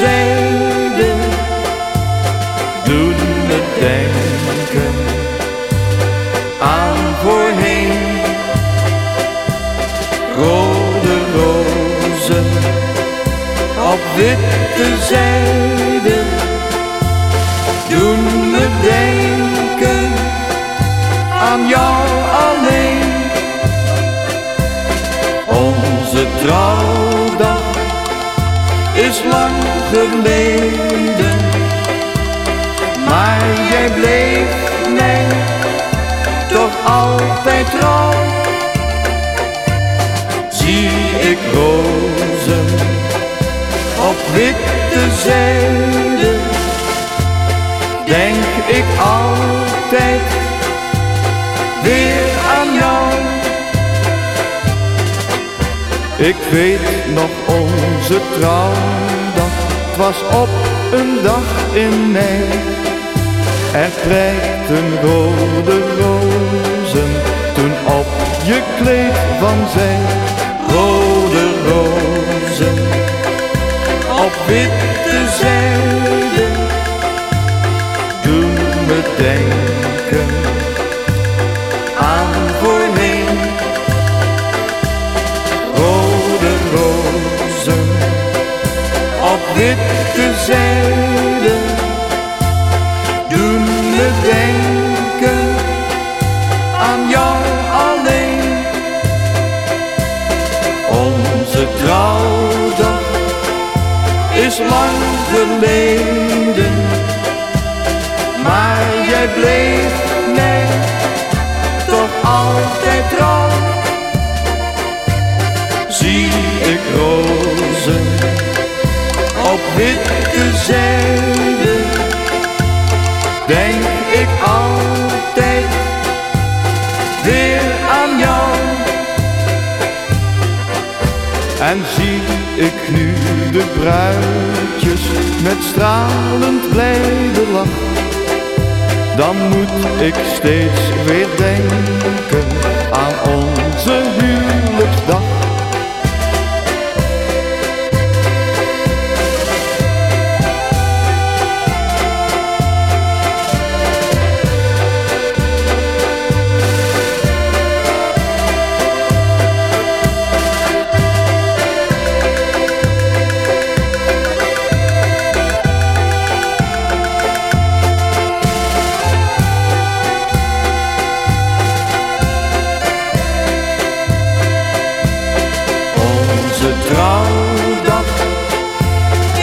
zijde doen me denken aan voorheen. Rode rozen op witte zijde geleden, maar jij bleef mij toch altijd trouw. Zie ik rozen op witte zijde, denk ik altijd weer aan jou. Ik weet nog onze het was op een dag in mei. Er prijkten rode rozen toen op je kleed van zij. Rode rozen op witte zijde doen me witte zijde doen me denken aan jou alleen. Onze trouwdag is lang geleden, maar jij bleef mij toch altijd trouw. Zie En zie ik nu de bruidjes met stralend blijde lach, dan moet ik steeds weer denken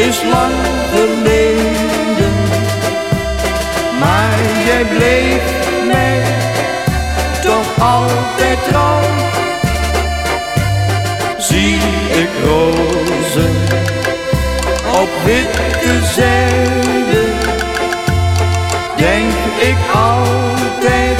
is lang geleden, maar jij bleef mij toch altijd trouw. Zie ik rozen op witte zijde, denk ik altijd